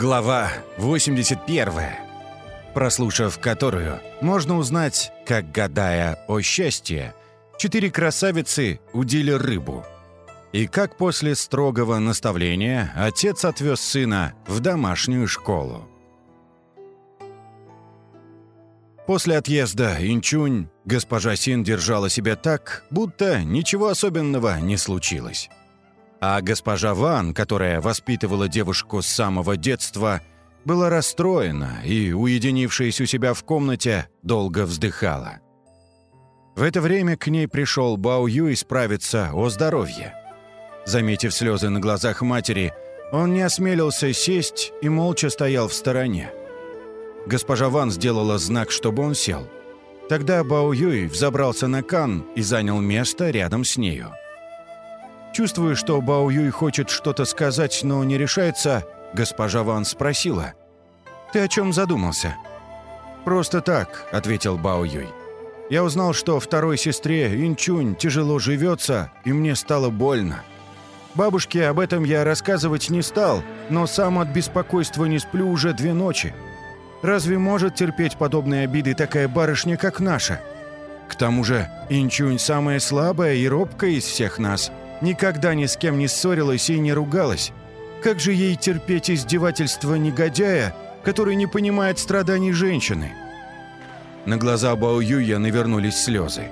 Глава 81, прослушав которую, можно узнать, как, гадая о счастье, четыре красавицы удили рыбу. И как после строгого наставления отец отвез сына в домашнюю школу. После отъезда Инчунь госпожа Син держала себя так, будто ничего особенного не случилось. А госпожа Ван, которая воспитывала девушку с самого детства, была расстроена и, уединившись у себя в комнате, долго вздыхала. В это время к ней пришел Бао Юй справиться о здоровье. Заметив слезы на глазах матери, он не осмелился сесть и молча стоял в стороне. Госпожа Ван сделала знак, чтобы он сел. Тогда Бао Юй взобрался на кан и занял место рядом с нею. Чувствуя, что Бао Юй хочет что-то сказать, но не решается, госпожа Ван спросила. «Ты о чем задумался?» «Просто так», — ответил Бао Юй. «Я узнал, что второй сестре Инчунь тяжело живется, и мне стало больно. Бабушке об этом я рассказывать не стал, но сам от беспокойства не сплю уже две ночи. Разве может терпеть подобные обиды такая барышня, как наша? К тому же Инчунь самая слабая и робкая из всех нас» никогда ни с кем не ссорилась и не ругалась. Как же ей терпеть издевательства негодяя, который не понимает страданий женщины? На глаза Бао Юя навернулись слезы.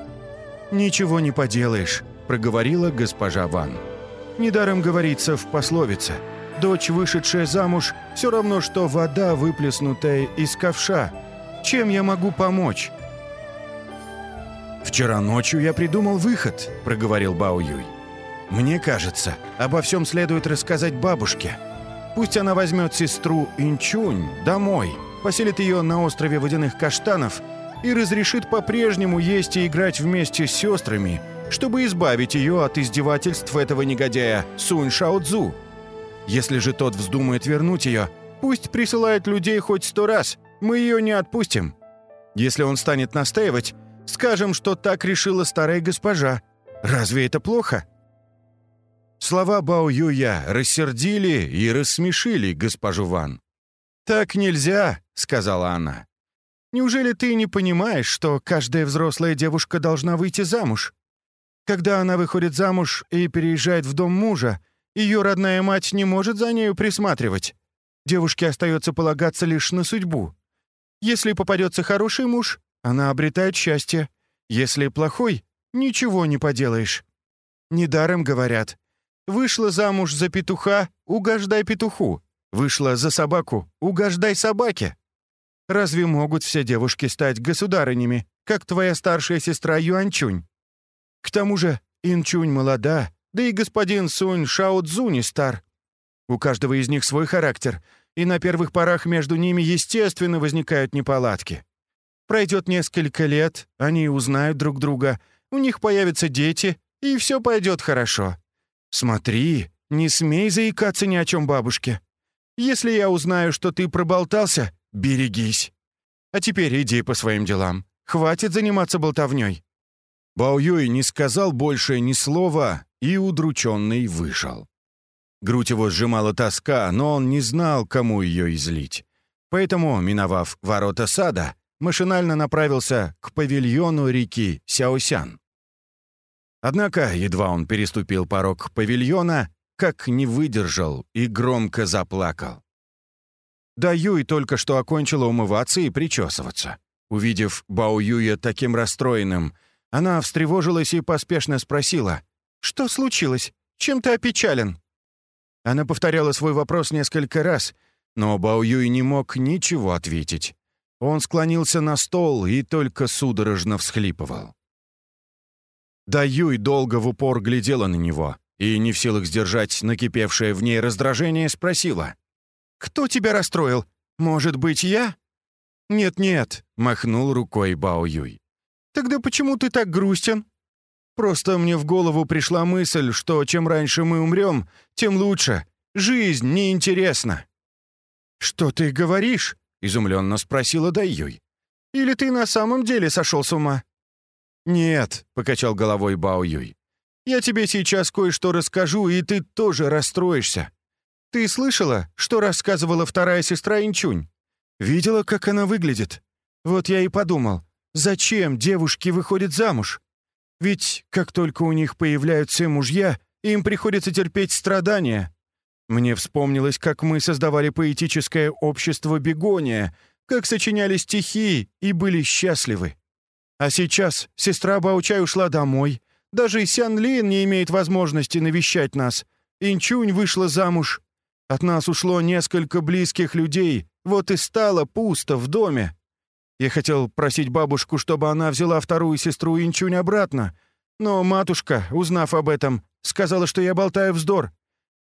«Ничего не поделаешь», — проговорила госпожа Ван. «Недаром говорится в пословице. Дочь, вышедшая замуж, все равно, что вода, выплеснутая из ковша. Чем я могу помочь?» «Вчера ночью я придумал выход», — проговорил Бао Юй. Мне кажется, обо всем следует рассказать бабушке. Пусть она возьмет сестру Инчунь домой, поселит ее на острове водяных каштанов и разрешит по-прежнему есть и играть вместе с сестрами, чтобы избавить ее от издевательств этого негодяя Сунь Шао Если же тот вздумает вернуть ее, пусть присылает людей хоть сто раз, мы ее не отпустим. Если он станет настаивать, скажем, что так решила старая госпожа. Разве это плохо?» Слова Бао Юя рассердили и рассмешили госпожу Ван. «Так нельзя», — сказала она. «Неужели ты не понимаешь, что каждая взрослая девушка должна выйти замуж? Когда она выходит замуж и переезжает в дом мужа, ее родная мать не может за нею присматривать. Девушке остается полагаться лишь на судьбу. Если попадется хороший муж, она обретает счастье. Если плохой, ничего не поделаешь. Недаром говорят, Вышла замуж за петуха — угождай петуху. Вышла за собаку — угождай собаке. Разве могут все девушки стать государынями, как твоя старшая сестра Юанчунь? К тому же Инчунь молода, да и господин Сунь Шао Цзу не стар. У каждого из них свой характер, и на первых порах между ними, естественно, возникают неполадки. Пройдет несколько лет, они узнают друг друга, у них появятся дети, и все пойдет хорошо. «Смотри, не смей заикаться ни о чем бабушке. Если я узнаю, что ты проболтался, берегись. А теперь иди по своим делам. Хватит заниматься болтовней». Бао Юй не сказал больше ни слова и удрученный вышел. Грудь его сжимала тоска, но он не знал, кому ее излить. Поэтому, миновав ворота сада, машинально направился к павильону реки Сяосян. Однако, едва он переступил порог павильона, как не выдержал и громко заплакал. Да Юй только что окончила умываться и причесываться. Увидев Бао Юя таким расстроенным, она встревожилась и поспешно спросила, «Что случилось? Чем ты опечален?» Она повторяла свой вопрос несколько раз, но Бао Юй не мог ничего ответить. Он склонился на стол и только судорожно всхлипывал. Да Юй долго в упор глядела на него и, не в силах сдержать накипевшее в ней раздражение, спросила. «Кто тебя расстроил? Может быть, я?» «Нет-нет», — махнул рукой Бао Юй. «Тогда почему ты так грустен?» «Просто мне в голову пришла мысль, что чем раньше мы умрем, тем лучше. Жизнь неинтересна». «Что ты говоришь?» — изумленно спросила Дайюй. «Или ты на самом деле сошел с ума?» «Нет», — покачал головой Бао Юй. «Я тебе сейчас кое-что расскажу, и ты тоже расстроишься. Ты слышала, что рассказывала вторая сестра Инчунь? Видела, как она выглядит? Вот я и подумал, зачем девушки выходят замуж? Ведь как только у них появляются мужья, им приходится терпеть страдания. Мне вспомнилось, как мы создавали поэтическое общество «Бегония», как сочиняли стихи и были счастливы. А сейчас сестра Баучай ушла домой. Даже Сян Лин не имеет возможности навещать нас. Инчунь вышла замуж. От нас ушло несколько близких людей, вот и стало пусто в доме. Я хотел просить бабушку, чтобы она взяла вторую сестру Инчунь обратно, но матушка, узнав об этом, сказала, что я болтаю вздор.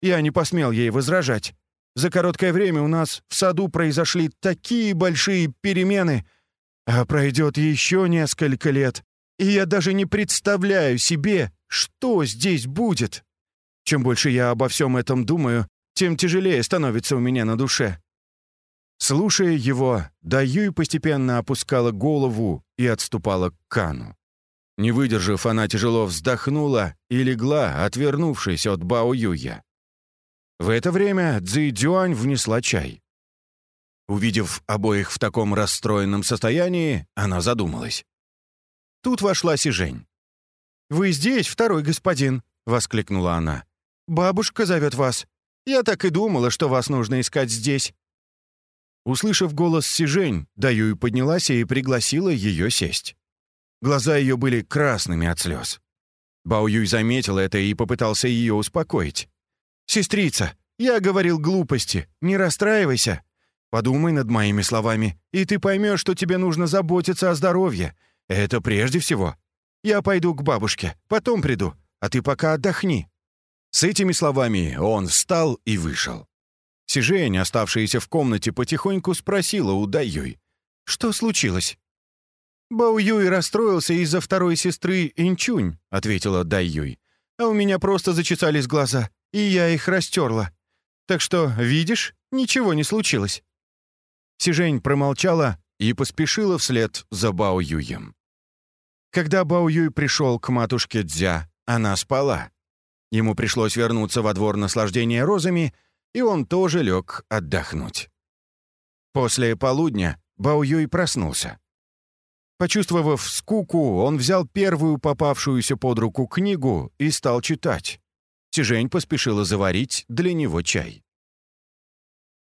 Я не посмел ей возражать. За короткое время у нас в саду произошли такие большие перемены, а пройдет еще несколько лет, и я даже не представляю себе, что здесь будет. Чем больше я обо всем этом думаю, тем тяжелее становится у меня на душе. Слушая его, Даюй постепенно опускала голову и отступала к Кану. Не выдержав, она тяжело вздохнула и легла, отвернувшись от Бао Юя. В это время Цзи Дюань внесла чай. Увидев обоих в таком расстроенном состоянии, она задумалась. Тут вошла Сижень. «Вы здесь, второй господин?» — воскликнула она. «Бабушка зовет вас. Я так и думала, что вас нужно искать здесь». Услышав голос Сижень, Даюй поднялась и пригласила ее сесть. Глаза ее были красными от слез. Бао Юй заметил это и попытался ее успокоить. «Сестрица, я говорил глупости, не расстраивайся. Подумай над моими словами, и ты поймешь, что тебе нужно заботиться о здоровье. Это прежде всего. Я пойду к бабушке, потом приду, а ты пока отдохни». С этими словами он встал и вышел. Сижень, оставшаяся в комнате, потихоньку спросила у Дайюй. «Что случилось?» «Бао Юй расстроился из-за второй сестры Инчунь», — ответила Дайюй. «А у меня просто зачесались глаза и я их растерла. Так что, видишь, ничего не случилось». Сижень промолчала и поспешила вслед за Бао Юем. Когда Бао Юй пришел к матушке Дзя, она спала. Ему пришлось вернуться во двор наслаждения розами, и он тоже лег отдохнуть. После полудня Бао Юй проснулся. Почувствовав скуку, он взял первую попавшуюся под руку книгу и стал читать. Тижень поспешила заварить для него чай.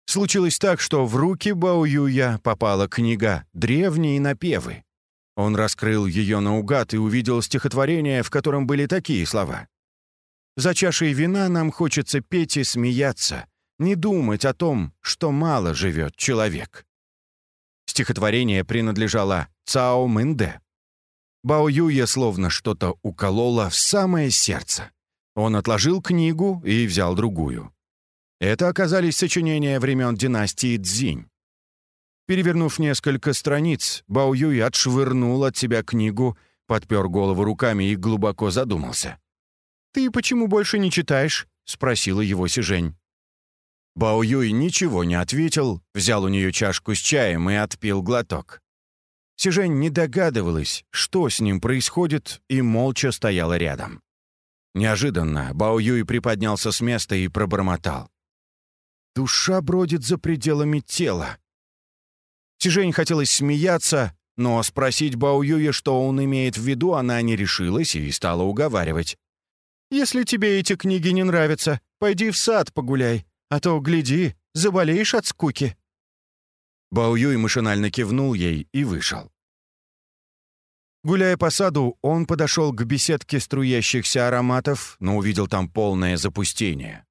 Случилось так, что в руки Баоюя попала книга «Древние напевы». Он раскрыл ее наугад и увидел стихотворение, в котором были такие слова. «За чашей вина нам хочется петь и смеяться, не думать о том, что мало живет человек». Стихотворение принадлежало Цао Мэнде. Бао Юя словно что-то укололо в самое сердце. Он отложил книгу и взял другую. Это оказались сочинения времен династии Цзинь. Перевернув несколько страниц, Бао Юй отшвырнул от себя книгу, подпер голову руками и глубоко задумался. «Ты почему больше не читаешь?» — спросила его Сижень. Бао Юй ничего не ответил, взял у нее чашку с чаем и отпил глоток. Сижень не догадывалась, что с ним происходит, и молча стояла рядом. Неожиданно Бао Юй приподнялся с места и пробормотал. «Душа бродит за пределами тела». Тижень хотелось смеяться, но спросить Бао что он имеет в виду, она не решилась и стала уговаривать. «Если тебе эти книги не нравятся, пойди в сад погуляй, а то, гляди, заболеешь от скуки». Бао машинально кивнул ей и вышел. Гуляя по саду, он подошел к беседке струящихся ароматов, но увидел там полное запустение.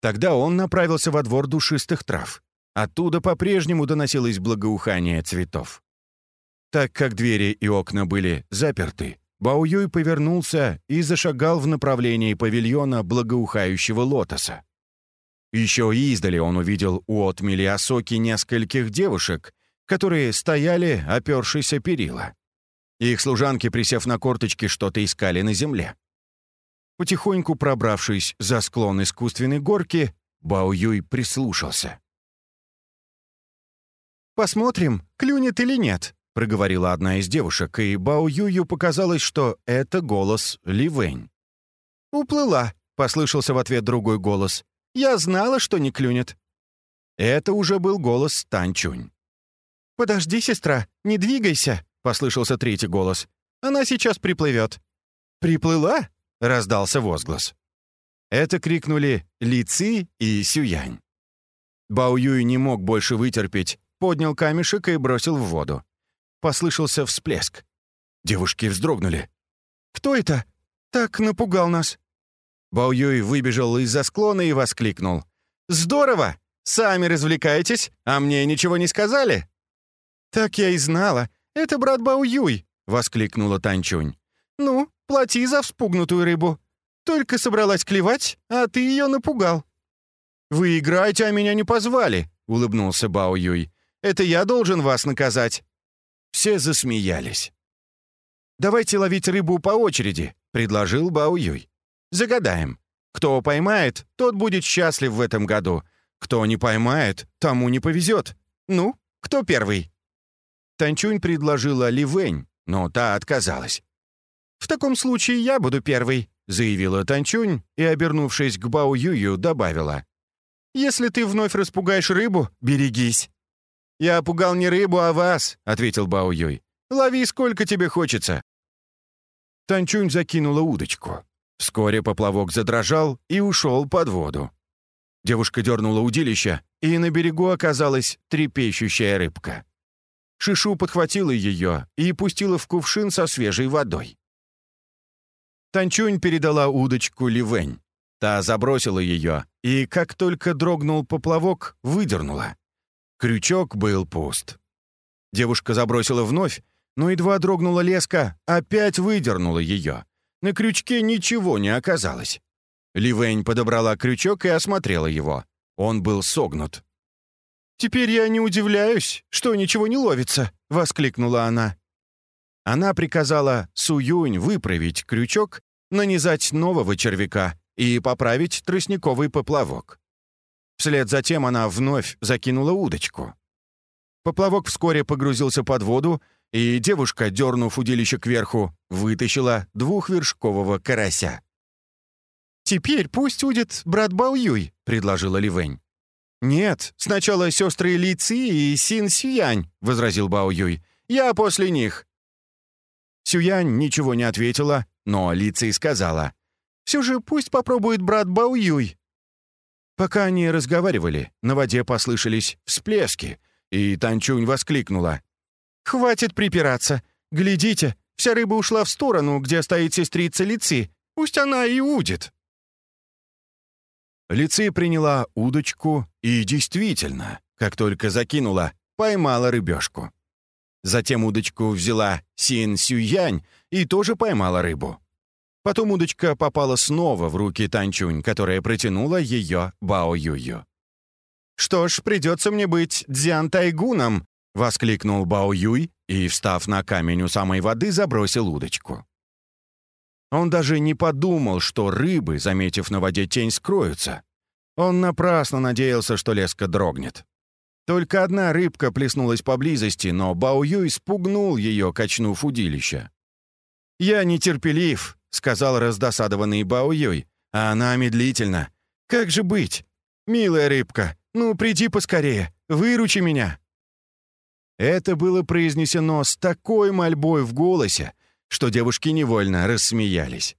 Тогда он направился во двор душистых трав. Оттуда по-прежнему доносилось благоухание цветов. Так как двери и окна были заперты, Бао Юй повернулся и зашагал в направлении павильона благоухающего лотоса. Еще издали он увидел у отмели Осоки нескольких девушек, которые стояли, опершись о перила. Их служанки, присев на корточки, что-то искали на земле. Потихоньку пробравшись за склон искусственной горки, Бао Юй прислушался. «Посмотрим, клюнет или нет», — проговорила одна из девушек, и Бао Юю показалось, что это голос Ли Вэнь. «Уплыла», — послышался в ответ другой голос. Я знала, что не клюнет». Это уже был голос Танчунь. «Подожди, сестра, не двигайся», — послышался третий голос. «Она сейчас приплывет». «Приплыла?» — раздался возглас. Это крикнули Ли Ци и Сюянь. Бао Юй не мог больше вытерпеть, поднял камешек и бросил в воду. Послышался всплеск. Девушки вздрогнули. «Кто это? Так напугал нас». Бао Юй выбежал из-за склона и воскликнул. «Здорово! Сами развлекаетесь, а мне ничего не сказали?» «Так я и знала. Это брат Бао Юй», — воскликнула Танчунь. «Ну, плати за вспугнутую рыбу. Только собралась клевать, а ты ее напугал». «Вы играете, а меня не позвали», — улыбнулся Бао Юй. «Это я должен вас наказать». Все засмеялись. «Давайте ловить рыбу по очереди», — предложил Бао Юй. «Загадаем. Кто поймает, тот будет счастлив в этом году. Кто не поймает, тому не повезет. Ну, кто первый?» Танчунь предложила Ли Вэнь, но та отказалась. «В таком случае я буду первый», — заявила Танчунь и, обернувшись к Бао Юю, добавила. «Если ты вновь распугаешь рыбу, берегись». «Я пугал не рыбу, а вас», — ответил Бао Юй. «Лови сколько тебе хочется». Танчунь закинула удочку. Вскоре поплавок задрожал и ушел под воду. Девушка дернула удилище, и на берегу оказалась трепещущая рыбка. Шишу подхватила ее и пустила в кувшин со свежей водой. Танчунь передала удочку Ливень. Та забросила ее, и как только дрогнул поплавок, выдернула. Крючок был пуст. Девушка забросила вновь, но едва дрогнула леска, опять выдернула ее. На крючке ничего не оказалось. Ливень подобрала крючок и осмотрела его. Он был согнут. «Теперь я не удивляюсь, что ничего не ловится», — воскликнула она. Она приказала Суюнь выправить крючок, нанизать нового червяка и поправить тростниковый поплавок. Вслед за тем она вновь закинула удочку. Поплавок вскоре погрузился под воду, и девушка, дернув удилище кверху, вытащила двухвершкового карася. «Теперь пусть удит брат Баоюй», — предложила Ливень. «Нет, сначала сестры Ли Ци и Син Сюянь», — возразил Бао Юй. «Я после них». Сюянь ничего не ответила, но Ли Ци сказала. «Все же пусть попробует брат Бао Юй». Пока они разговаривали, на воде послышались всплески, и Танчунь воскликнула. «Хватит припираться. Глядите, вся рыба ушла в сторону, где стоит сестрица Лици. Пусть она и удит». Лици приняла удочку и действительно, как только закинула, поймала рыбешку. Затем удочку взяла Син Сюянь и тоже поймала рыбу. Потом удочка попала снова в руки Танчунь, которая протянула ее Бао Юю. «Что ж, придется мне быть Дзян Тайгуном!» — воскликнул Бао Юй и, встав на камень у самой воды, забросил удочку. Он даже не подумал, что рыбы, заметив на воде тень, скроются. Он напрасно надеялся, что леска дрогнет. Только одна рыбка плеснулась поблизости, но Бао Юй спугнул ее, качнув удилище. «Я нетерпелив», — сказал раздосадованный Бао Юй, а она медлительно. «Как же быть? Милая рыбка, ну приди поскорее, выручи меня». Это было произнесено с такой мольбой в голосе, что девушки невольно рассмеялись.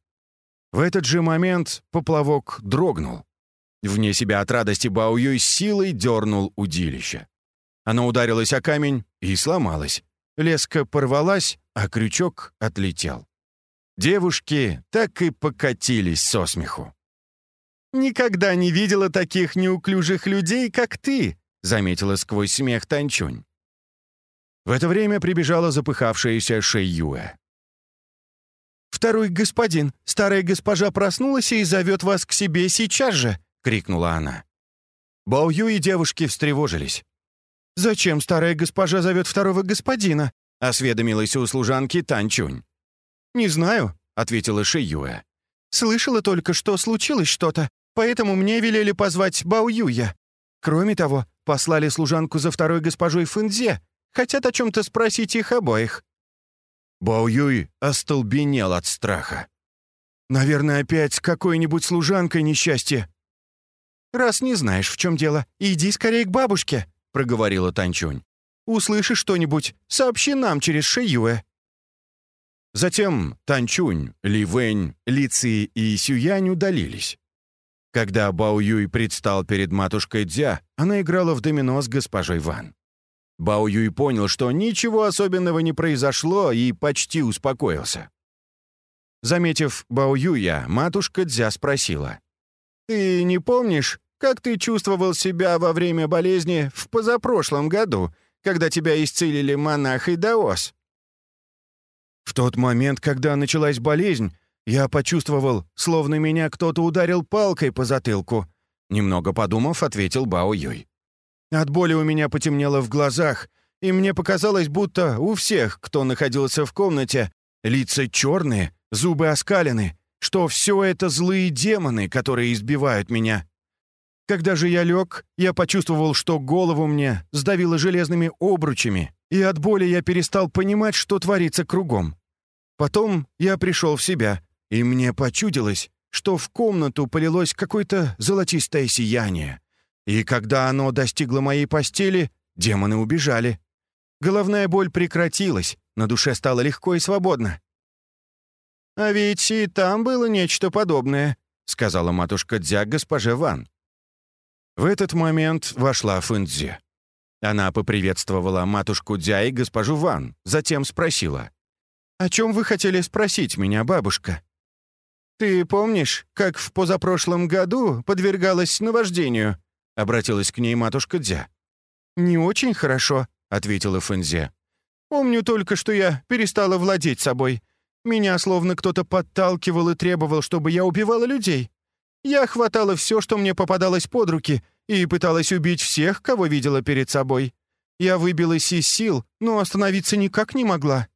В этот же момент поплавок дрогнул. Вне себя от радости Бао Юй силой дернул удилище. Оно ударилось о камень и сломалось. Леска порвалась, а крючок отлетел. Девушки так и покатились со смеху. «Никогда не видела таких неуклюжих людей, как ты», — заметила сквозь смех Танчунь. В это время прибежала запыхавшаяся Шэйюэ. «Второй господин, старая госпожа проснулась и зовет вас к себе сейчас же!» — крикнула она. Баою и девушки встревожились. «Зачем старая госпожа зовет второго господина?» — осведомилась у служанки Танчунь. «Не знаю», — ответила Шиюэ. «Слышала только, что случилось что-то, поэтому мне велели позвать Баоюя. Кроме того, послали служанку за второй госпожой Фэнзе, хотят о чем-то спросить их обоих». Бао Юй остолбенел от страха. «Наверное, опять с какой-нибудь служанкой несчастье». «Раз не знаешь, в чем дело, иди скорее к бабушке», — проговорила Танчунь. «Услышишь что-нибудь, сообщи нам через Шиюэ». Затем Танчунь, Ли Вэнь, Ли Ци и Сюянь удалились. Когда Бао Юй предстал перед матушкой Дзя, она играла в домино с госпожой Ван. Бао Юй понял, что ничего особенного не произошло и почти успокоился. Заметив Бао Юя, матушка Дзя спросила. «Ты не помнишь, как ты чувствовал себя во время болезни в позапрошлом году, когда тебя исцелили монах и даос?» В тот момент, когда началась болезнь, я почувствовал, словно меня кто-то ударил палкой по затылку. Немного подумав, ответил Бао Юй. От боли у меня потемнело в глазах, и мне показалось, будто у всех, кто находился в комнате, лица черные, зубы оскалены, что все это злые демоны, которые избивают меня. Когда же я лег, я почувствовал, что голову мне сдавило железными обручами, и от боли я перестал понимать, что творится кругом. Потом я пришел в себя, и мне почудилось, что в комнату полилось какое-то золотистое сияние. И когда оно достигло моей постели, демоны убежали. Головная боль прекратилась, на душе стало легко и свободно. «А ведь и там было нечто подобное», — сказала матушка Дзя госпоже Ван. В этот момент вошла Фэнзи. Она поприветствовала матушку Дзя и госпожу Ван, затем спросила. «О чем вы хотели спросить меня, бабушка?» «Ты помнишь, как в позапрошлом году подвергалась наваждению?» — обратилась к ней матушка Дзя. «Не очень хорошо», — ответила Фэнзе. «Помню только, что я перестала владеть собой. Меня словно кто-то подталкивал и требовал, чтобы я убивала людей. Я хватала все, что мне попадалось под руки, и пыталась убить всех, кого видела перед собой. Я выбилась из сил, но остановиться никак не могла.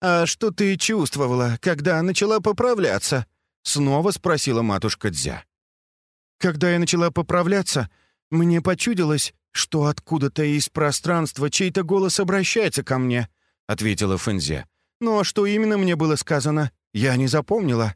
«А что ты чувствовала, когда начала поправляться?» — снова спросила матушка Дзя. «Когда я начала поправляться, мне почудилось, что откуда-то из пространства чей-то голос обращается ко мне», — ответила Фэнзе. «Но что именно мне было сказано, я не запомнила».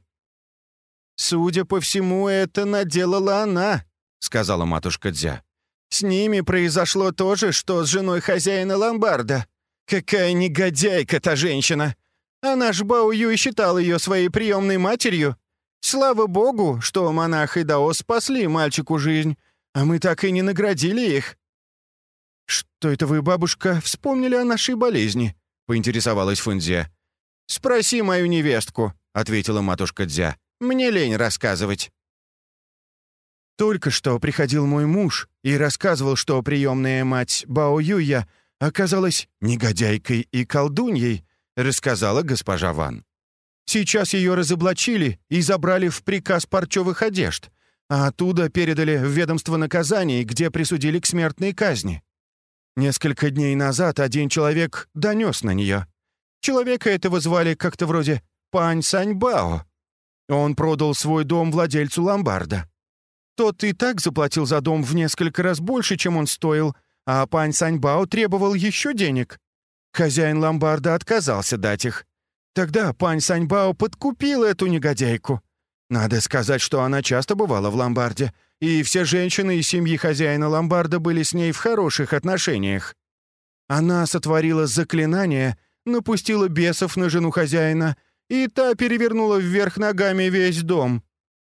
«Судя по всему, это наделала она», — сказала матушка Дзя. «С ними произошло то же, что с женой хозяина ломбарда. Какая негодяйка та женщина! А наш Бао Юй считал ее своей приемной матерью. Слава богу, что монах и Дао спасли мальчику жизнь, а мы так и не наградили их». «Что это вы, бабушка, вспомнили о нашей болезни?» — поинтересовалась Фунзия. «Спроси мою невестку», — ответила матушка Дзя. «Мне лень рассказывать». Только что приходил мой муж и рассказывал, что приемная мать Бао Юя оказалась негодяйкой и колдуньей, рассказала госпожа Ван. Сейчас ее разоблачили и забрали в приказ парчевых одежд, а оттуда передали в ведомство наказаний, где присудили к смертной казни. Несколько дней назад один человек донес на нее. Человека этого звали как-то вроде Пань Саньбао. Он продал свой дом владельцу ломбарда. Тот и так заплатил за дом в несколько раз больше, чем он стоил, а пань Саньбао требовал еще денег. Хозяин ломбарда отказался дать их. Тогда пань Саньбао подкупил эту негодяйку. Надо сказать, что она часто бывала в ломбарде, и все женщины из семьи хозяина ломбарда были с ней в хороших отношениях. Она сотворила заклинание, напустила бесов на жену хозяина, и та перевернула вверх ногами весь дом.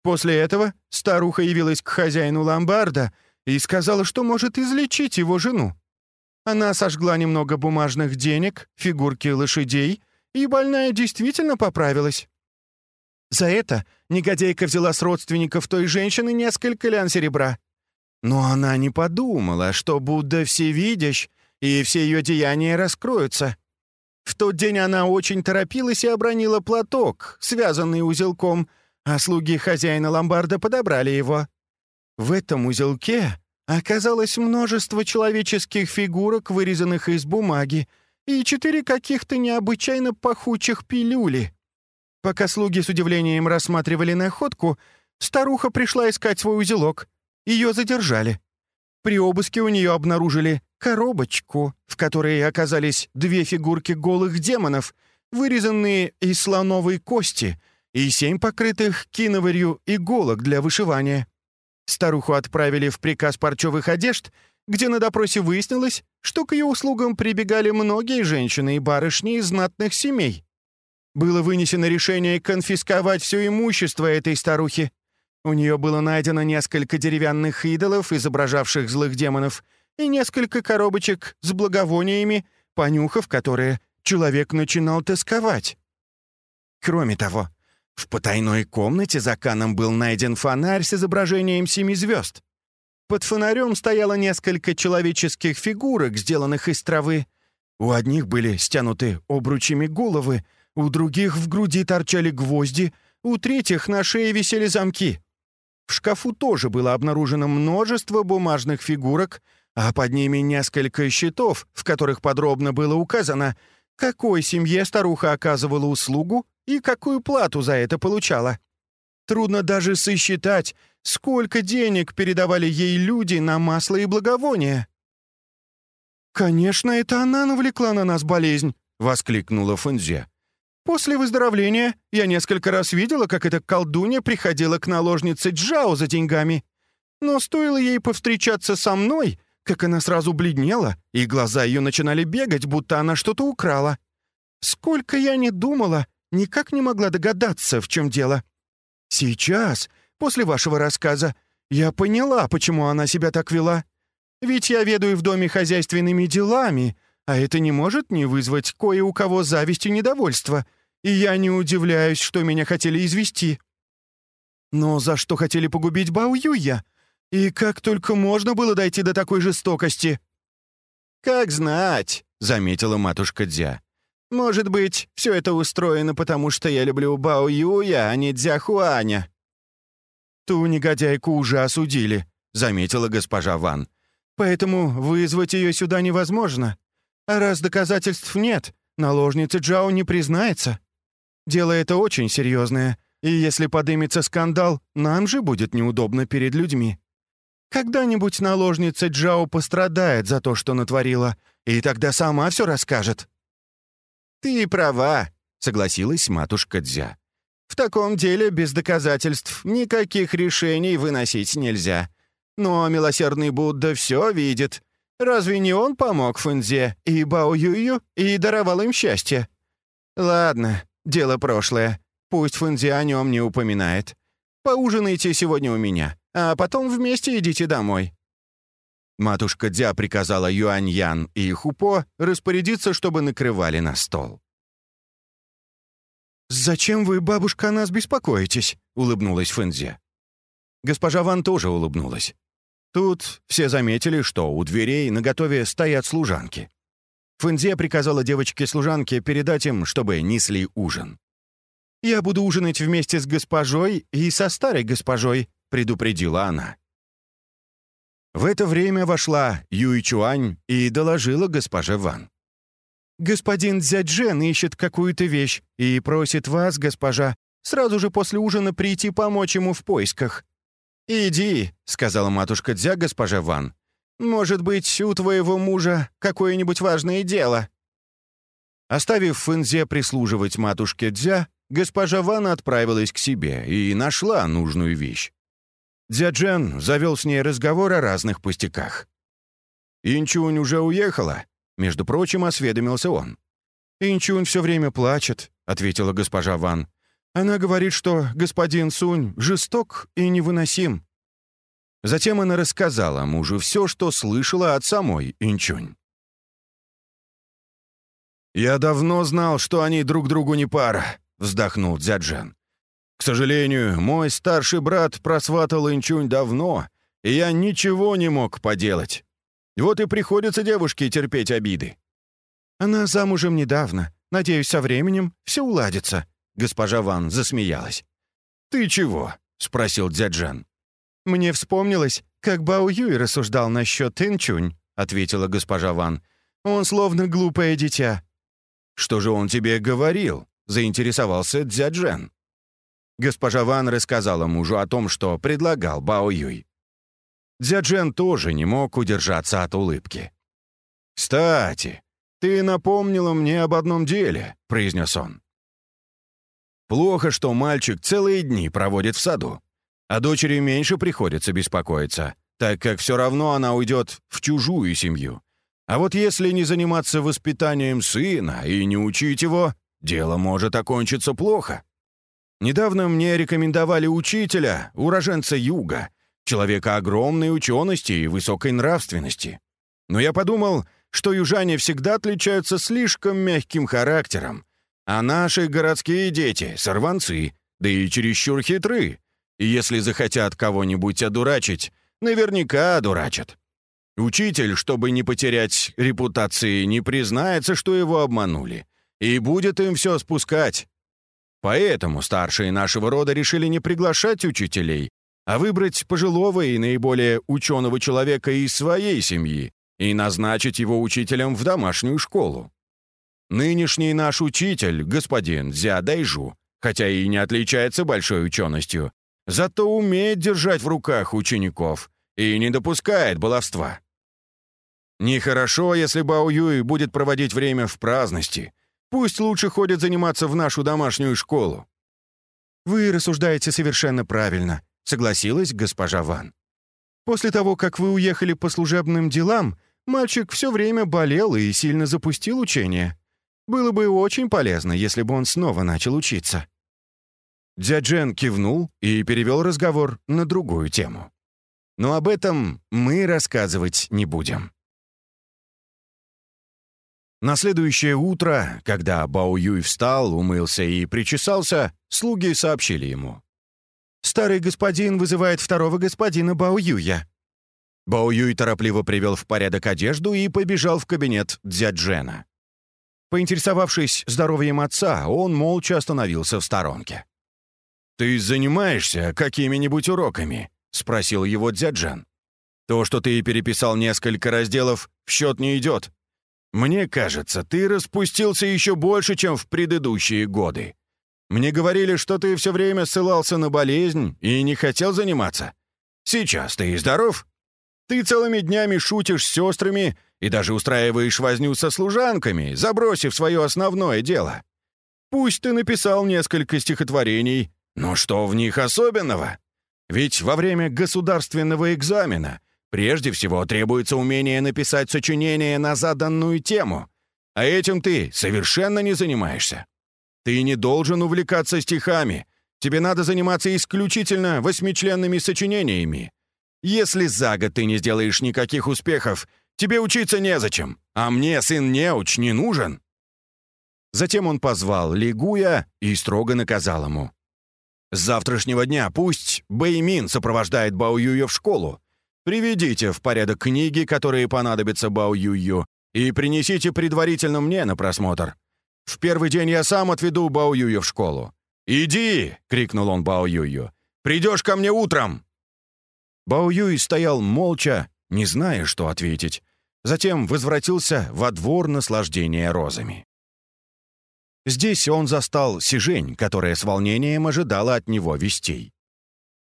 После этого старуха явилась к хозяину ломбарда и сказала, что может излечить его жену. Она сожгла немного бумажных денег, фигурки лошадей, и больная действительно поправилась. За это негодяйка взяла с родственников той женщины несколько лян серебра. Но она не подумала, что Будда всевидящ, и все ее деяния раскроются. В тот день она очень торопилась и обронила платок, связанный узелком, а слуги хозяина ломбарда подобрали его. В этом узелке оказалось множество человеческих фигурок, вырезанных из бумаги, и четыре каких-то необычайно пахучих пилюли. Пока слуги с удивлением рассматривали находку, старуха пришла искать свой узелок. Ее задержали. При обыске у нее обнаружили коробочку, в которой оказались две фигурки голых демонов, вырезанные из слоновой кости — и семь покрытых киноварью иголок для вышивания. Старуху отправили в приказ парчевых одежд, где на допросе выяснилось, что к ее услугам прибегали многие женщины и барышни из знатных семей. Было вынесено решение конфисковать все имущество этой старухи. У нее было найдено несколько деревянных идолов, изображавших злых демонов, и несколько коробочек с благовониями, понюхав которые, человек начинал тосковать. Кроме того, в потайной комнате за Каном был найден фонарь с изображением семи звезд. Под фонарем стояло несколько человеческих фигурок, сделанных из травы. У одних были стянуты обручами головы, у других в груди торчали гвозди, у третьих на шее висели замки. В шкафу тоже было обнаружено множество бумажных фигурок, а под ними несколько счетов, в которых подробно было указано, какой семье старуха оказывала услугу и какую плату за это получала. Трудно даже сосчитать, сколько денег передавали ей люди на масло и благовония. «Конечно, это она навлекла на нас болезнь», — воскликнула Фэнзе. «После выздоровления я несколько раз видела, как эта колдунья приходила к наложнице Джао за деньгами. Но стоило ей повстречаться со мной, как она сразу бледнела, и глаза ее начинали бегать, будто она что-то украла. Сколько я не думала, никак не могла догадаться, в чем дело. Сейчас, после вашего рассказа, я поняла, почему она себя так вела. Ведь я ведаю в доме хозяйственными делами, а это не может не вызвать кое у кого зависть и недовольство, и я не удивляюсь, что меня хотели извести. Но за что хотели погубить Бао Юя? И как только можно было дойти до такой жестокости?» «Как знать», — заметила матушка Дзя. Может быть, все это устроено потому, что я люблю Бао Юя, а не Дзя Хуаня». «Ту негодяйку уже осудили», — заметила госпожа Ван. «Поэтому вызвать ее сюда невозможно. А раз доказательств нет, наложница Джао не признается. Дело это очень серьезное, и если подымется скандал, нам же будет неудобно перед людьми. Когда-нибудь наложница Джао пострадает за то, что натворила, и тогда сама все расскажет». «Ты права», — согласилась матушка Дзя. «В таком деле без доказательств никаких решений выносить нельзя. Но милосердный Будда все видит. Разве не он помог Фэнзе и Бао Юю и даровал им счастье? Ладно, дело прошлое. Пусть Фэнзе о нем не упоминает. Поужинайте сегодня у меня, а потом вместе идите домой. Матушка Дзя приказала Юань-Ян и Хупо распорядиться, чтобы накрывали на стол. «Зачем вы, бабушка, о нас беспокоитесь?» — улыбнулась Фэнзе. Госпожа Ван тоже улыбнулась. Тут все заметили, что у дверей наготове стоят служанки. Фэнзе приказала девочке-служанке передать им, чтобы несли ужин. «Я буду ужинать вместе с госпожой и со старой госпожой», — предупредила она. В это время вошла Юй Чуань и доложила госпоже Ван. «Господин Дзяджен ищет какую-то вещь и просит вас, госпожа, сразу же после ужина прийти помочь ему в поисках». «Иди», — сказала матушка Дзя госпожа Ван. «Может быть, у твоего мужа какое-нибудь важное дело?» Оставив Фэнзе прислуживать матушке Дзя, госпожа Ван отправилась к себе и нашла нужную вещь. Дзяджен завел с ней разговор о разных пустяках. «Инчунь уже уехала?» Между прочим, осведомился он. «Инчунь все время плачет», — ответила госпожа Ван. «Она говорит, что господин Сунь жесток и невыносим». Затем она рассказала мужу все, что слышала от самой Инчунь. «Я давно знал, что они друг другу не пара», — вздохнул Дзяджен. К сожалению, мой старший брат просватал Инчунь давно, и я ничего не мог поделать. Вот и приходится девушке терпеть обиды. Она замужем недавно. Надеюсь, со временем все уладится. Госпожа Ван засмеялась. «Ты чего?» — спросил дяджан. «Мне вспомнилось, как Бао Юй рассуждал насчет Инчунь», — ответила госпожа Ван. «Он словно глупое дитя». «Что же он тебе говорил?» — заинтересовался дяджан. Госпожа Ван рассказала мужу о том, что предлагал Бао Юй. Дзяджен тоже не мог удержаться от улыбки. «Кстати, ты напомнила мне об одном деле», — произнес он. «Плохо, что мальчик целые дни проводит в саду. А дочери меньше приходится беспокоиться, так как все равно она уйдет в чужую семью. А вот если не заниматься воспитанием сына и не учить его, дело может окончиться плохо. Недавно мне рекомендовали учителя, уроженца Юга, человека огромной учености и высокой нравственности. Но я подумал, что южане всегда отличаются слишком мягким характером, а наши городские дети — сорванцы, да и чересчур хитры. И если захотят кого-нибудь одурачить, наверняка одурачат. Учитель, чтобы не потерять репутации, не признается, что его обманули, и будет им все спускать. Поэтому старшие нашего рода решили не приглашать учителей, а выбрать пожилого и наиболее ученого человека из своей семьи и назначить его учителем в домашнюю школу. Нынешний наш учитель, господин Зя Дайжу, хотя и не отличается большой ученостью, зато умеет держать в руках учеников и не допускает баловства. Нехорошо, если Бао Юй будет проводить время в праздности, Пусть лучше ходит заниматься в нашу домашнюю школу». «Вы рассуждаете совершенно правильно», — согласилась госпожа Ван. «После того, как вы уехали по служебным делам, мальчик все время болел и сильно запустил учение. Было бы очень полезно, если бы он снова начал учиться». Дзяджен кивнул и перевел разговор на другую тему. «Но об этом мы рассказывать не будем». На следующее утро, когда Бао Юй встал, умылся и причесался, слуги сообщили ему. «Старый господин вызывает второго господина Бао Юя». Бао Юй торопливо привел в порядок одежду и побежал в кабинет Дзяджена. Поинтересовавшись здоровьем отца, он молча остановился в сторонке. «Ты занимаешься какими-нибудь уроками?» — спросил его Дзяджен. «То, что ты переписал несколько разделов, в счет не идет. Мне кажется, ты распустился еще больше, чем в предыдущие годы. Мне говорили, что ты все время ссылался на болезнь и не хотел заниматься. Сейчас ты здоров. Ты целыми днями шутишь с сестрами и даже устраиваешь возню со служанками, забросив свое основное дело. Пусть ты написал несколько стихотворений, но что в них особенного? Ведь во время государственного экзамена Прежде всего требуется умение написать сочинение на заданную тему, а этим ты совершенно не занимаешься. Ты не должен увлекаться стихами, тебе надо заниматься исключительно восьмичленными сочинениями. Если за год ты не сделаешь никаких успехов, тебе учиться незачем, а мне сын неуч не нужен». Затем он позвал Лигуя и строго наказал ему. «С завтрашнего дня пусть Бэймин сопровождает Бао Юя в школу, Приведите в порядок книги, которые понадобятся Бао Юю, и принесите предварительно мне на просмотр. В первый день я сам отведу Бао Юю в школу. «Иди!» — крикнул он Бао Юю. «Придешь ко мне утром!» Бао Юй стоял молча, не зная, что ответить. Затем возвратился во двор наслаждения розами. Здесь он застал Сижень, которая с волнением ожидала от него вестей.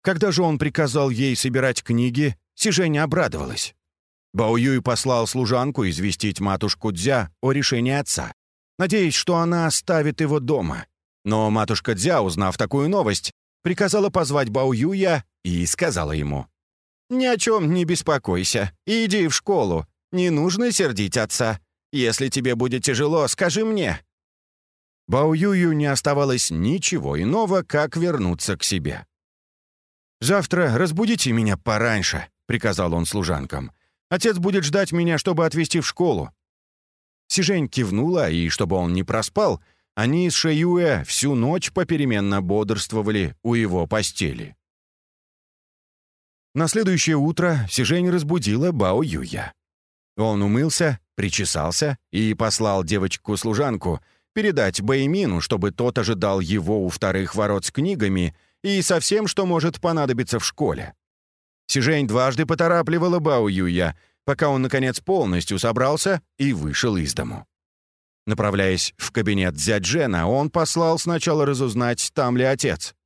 Когда же он приказал ей собирать книги, Сижень обрадовалась. Бао Юй послал служанку известить матушку Дзя о решении отца, надеясь, что она оставит его дома. Но матушка Дзя, узнав такую новость, приказала позвать Бао Юя и сказала ему, «Ни о чем не беспокойся, иди в школу, не нужно сердить отца. Если тебе будет тяжело, скажи мне». Бао Юю не оставалось ничего иного, как вернуться к себе. «Завтра разбудите меня пораньше», приказал он служанкам. «Отец будет ждать меня, чтобы отвезти в школу». Сижень кивнула, и чтобы он не проспал, они с Шеюэ всю ночь попеременно бодрствовали у его постели. На следующее утро Сижень разбудила Бао Юя. Он умылся, причесался и послал девочку-служанку передать Бэймину, чтобы тот ожидал его у вторых ворот с книгами и со всем, что может понадобиться в школе. Сижень дважды поторапливала Бао Юя, пока он, наконец, полностью собрался и вышел из дому. Направляясь в кабинет Дзяджена, он послал сначала разузнать, там ли отец.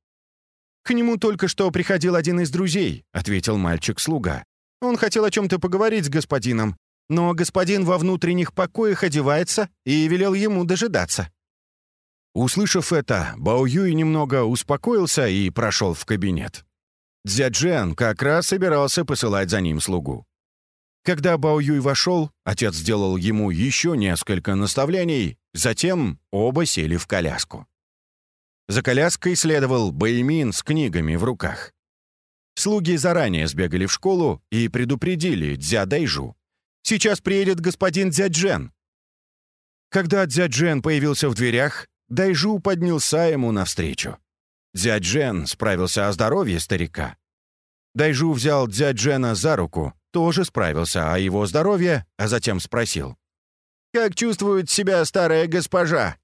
«К нему только что приходил один из друзей», — ответил мальчик-слуга. «Он хотел о чем-то поговорить с господином, но господин во внутренних покоях одевается и велел ему дожидаться». Услышав это, Бао Юй немного успокоился и прошел в кабинет. Дзяджен как раз собирался посылать за ним слугу. Когда Бао Юй вошел, отец сделал ему еще несколько наставлений, затем оба сели в коляску. За коляской следовал Бэймин с книгами в руках. Слуги заранее сбегали в школу и предупредили Дзя Дайжу. «Сейчас приедет господин Дзяджен». Когда Дзяджен появился в дверях, Дайжу поднялся ему навстречу. Дзяджен справился о здоровье старика. Дайжу взял Дзяджена за руку, тоже справился о его здоровье, а затем спросил. «Как чувствует себя старая госпожа?»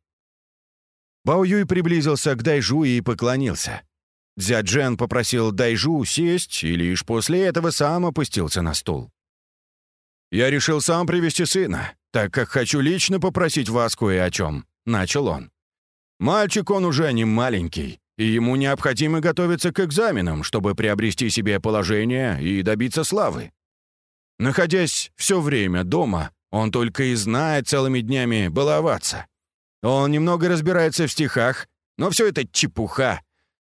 Бао приблизился к Дайжу и поклонился. Дзяджен попросил Дайжу сесть и лишь после этого сам опустился на стул. «Я решил сам привести сына, так как хочу лично попросить вас кое о чем», — начал он. «Мальчик он уже не маленький, и ему необходимо готовиться к экзаменам, чтобы приобрести себе положение и добиться славы. Находясь все время дома, он только и знает целыми днями баловаться. Он немного разбирается в стихах, но все это чепуха.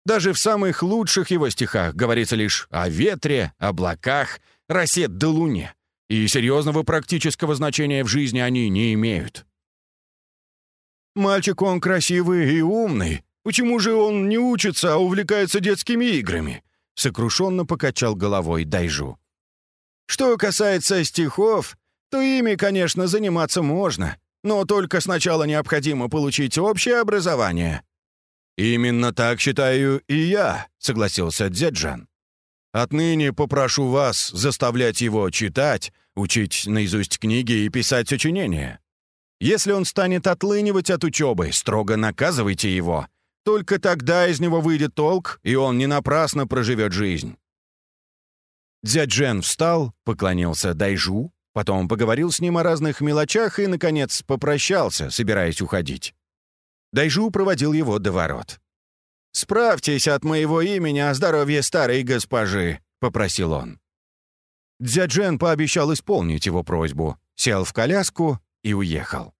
Даже в самых лучших его стихах говорится лишь о ветре, облаках, росе да луне. И серьезного практического значения в жизни они не имеют. Мальчик он красивый и умный. Почему же он не учится, а увлекается детскими играми? Сокрушенно покачал головой Дайжу. Что касается стихов, то ими, конечно, заниматься можно, но только сначала необходимо получить общее образование». «Именно так считаю и я», — согласился Дзеджан. «Отныне попрошу вас заставлять его читать, учить наизусть книги и писать сочинения. Если он станет отлынивать от учебы, строго наказывайте его. Только тогда из него выйдет толк, и он не напрасно проживет жизнь». Дзяджен встал, поклонился Дайжу, Потом поговорил с ним о разных мелочах и, наконец, попрощался, собираясь уходить. Дайжу проводил его до ворот. «Справьтесь от моего имени о здоровье старой госпожи», — попросил он. Дзяджен пообещал исполнить его просьбу, сел в коляску и уехал.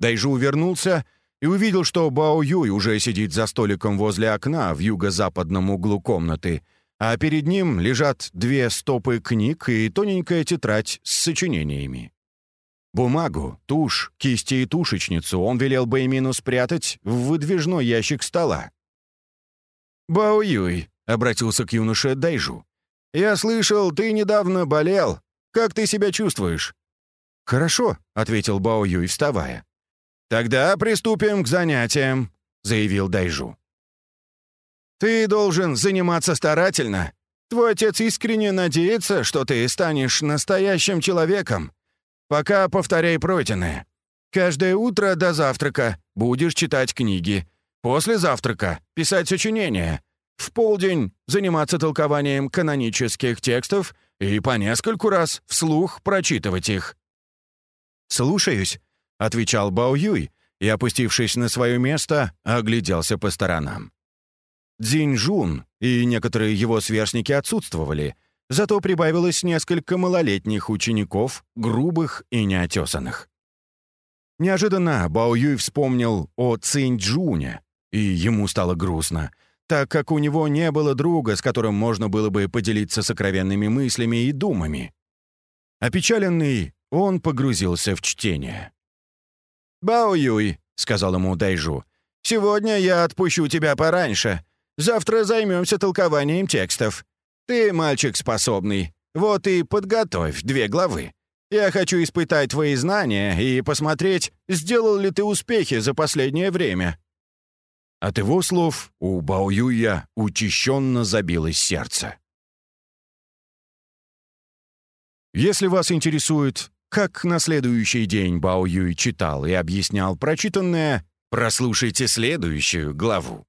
Дайжу вернулся и увидел, что Бао Юй уже сидит за столиком возле окна в юго-западном углу комнаты а перед ним лежат две стопы книг и тоненькая тетрадь с сочинениями. Бумагу, тушь, кисти и тушечницу он велел Бэймину спрятать в выдвижной ящик стола. «Бао Юй», — обратился к юноше Дайжу, — «я слышал, ты недавно болел. Как ты себя чувствуешь?» «Хорошо», — ответил Бао Юй, вставая. «Тогда приступим к занятиям», — заявил Дайжу. Ты должен заниматься старательно. Твой отец искренне надеется, что ты станешь настоящим человеком. Пока повторяй пройденное. Каждое утро до завтрака будешь читать книги. После завтрака писать сочинения. В полдень заниматься толкованием канонических текстов и по нескольку раз вслух прочитывать их. «Слушаюсь», — отвечал Бао Юй и, опустившись на свое место, огляделся по сторонам. Дзиньжун и некоторые его сверстники отсутствовали, зато прибавилось несколько малолетних учеников, грубых и неотесанных. Неожиданно Бао Юй вспомнил о Циньчжуне, и ему стало грустно, так как у него не было друга, с которым можно было бы поделиться сокровенными мыслями и думами. Опечаленный, он погрузился в чтение. «Бао Юй», — сказал ему Дайжу, — «сегодня я отпущу тебя пораньше, Завтра займемся толкованием текстов. Ты мальчик способный. Вот и подготовь две главы. Я хочу испытать твои знания и посмотреть, сделал ли ты успехи за последнее время». От его слов у Бао Юя учащенно забилось сердце. Если вас интересует, как на следующий день Бао Юй читал и объяснял прочитанное, прослушайте следующую главу.